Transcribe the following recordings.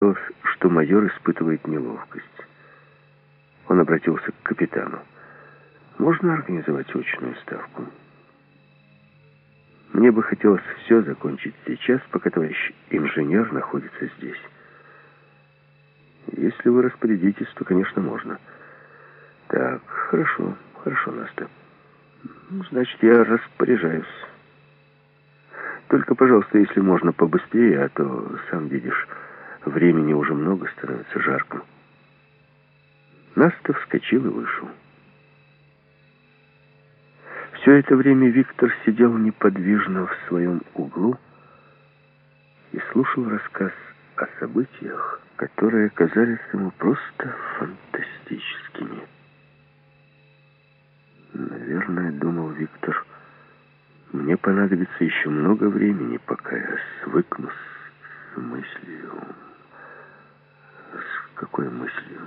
Казалось, что майор испытывает неловкость. Он обратился к капитану. «Можно организовать очную ставку?» «Мне бы хотелось все закончить сейчас, пока товарищ инженер находится здесь». «Если вы распорядитесь, то, конечно, можно». «Так, хорошо, хорошо, Наста. Значит, я распоряжаюсь». Только, пожалуйста, если можно побыстрее, а то, сам видишь, времени уже много, становится жарко. Наста вскочил и вышел. Все это время Виктор сидел неподвижно в своем углу и слушал рассказ о событиях, которые казались ему просто фантастическими. Наверное, думал Виктор, мне понадобится еще много времени, пока я свыкнусь с мыслью. Какой мыслью?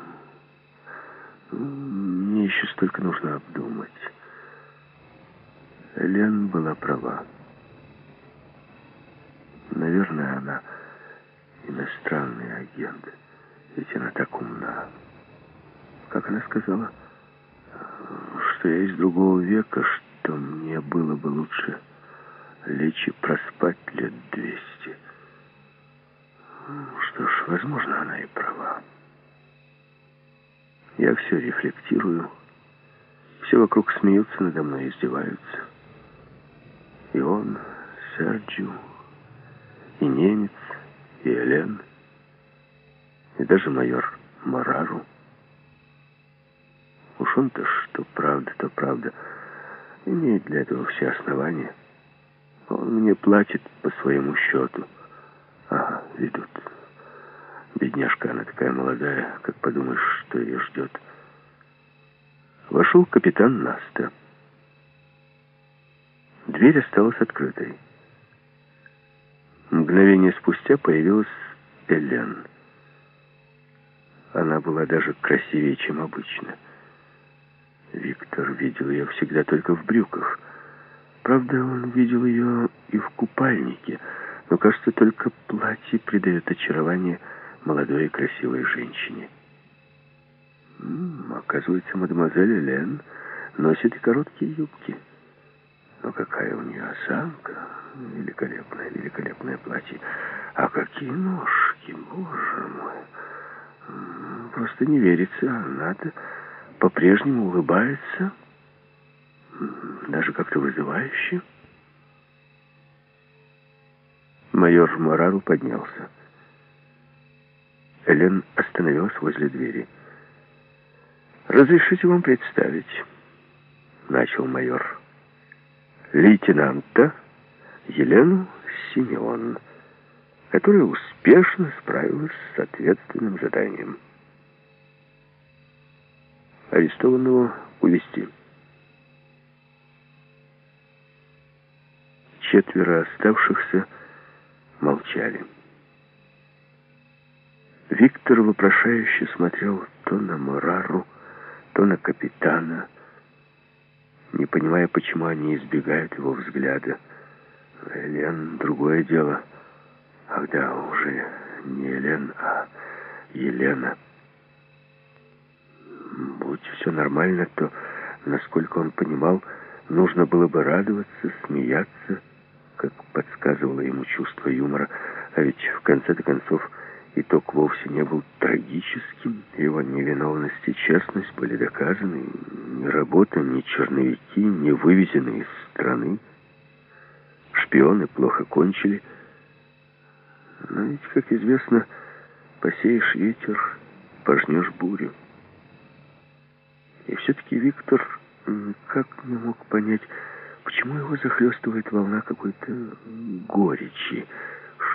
Мне еще столько нужно обдумать. Лен была права. Наверное, она иностранный агент. Ведь она так умна. Как она сказала, что я из другого века, что мне было бы лучше лечь и проспать лет двести. Что ж, возможно, она и права. Я все рефлектирую. Все вокруг смеются надо мной, издеваются. И он, Серджио, и немец, и Элен, и даже майор Марару. Уж он-то что правда, то правда. Имеет для этого все основания. Он мне платит по своему счету. Ага, ведут. Бедняжка, она такая молодая, как подумаешь, что ее ждет. Вошел капитан Наста. Дверь осталась открытой. Мгновение спустя появилась Элен. Она была даже красивее, чем обычно. Виктор видел ее всегда только в брюках. Правда, он видел ее и в купальнике, но, кажется, только платье придает очарование молодой и красивой женщине. М -м, оказывается, мадемуазель Элен носит и короткие юбки. Но какая у нее осанка! Великолепное, великолепное платье. А какие ножки, боже мой! Просто не верится, а надо по-прежнему улыбается, даже как-то вызывающе. Майор Морару поднялся. Элен остановилась возле двери. «Разрешите вам представить», — начал майор, — «лейтенанта Елену Симеон, которая успешно справилась с ответственным заданием. Арестованного увести. Четверо оставшихся молчали. Виктор вопрошающе смотрел то на Мурару, то на капитана, не понимая, почему они избегают его взгляда. Элен — другое дело. Ах да, уже не Элен, а Елена. Будь все нормально, то, насколько он понимал, нужно было бы радоваться, смеяться, как подсказывало ему чувство юмора, а ведь в конце-то концов итог вовсе не был трагическим. Его невиновность и честность были доказаны. Ни работа, ни черновики, ни вывезены из страны. Шпионы плохо кончили. Но ведь, как известно, посеешь ветер, пожнешь бурю. И все-таки Виктор никак не мог понять, почему его захлестывает волна какой-то горечи,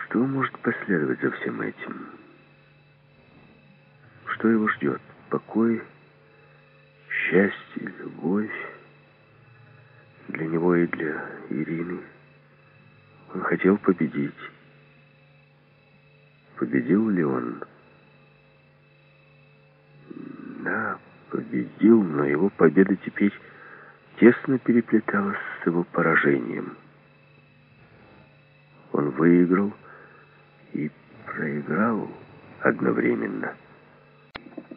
что может последовать за всем этим? Что его ждет? Покой, счастье, любовь? Для него и для Ирины. Он хотел победить. Победил ли он? Да, победил, но его победа теперь тесно переплеталась с его поражением. Он выиграл и проиграл одновременно.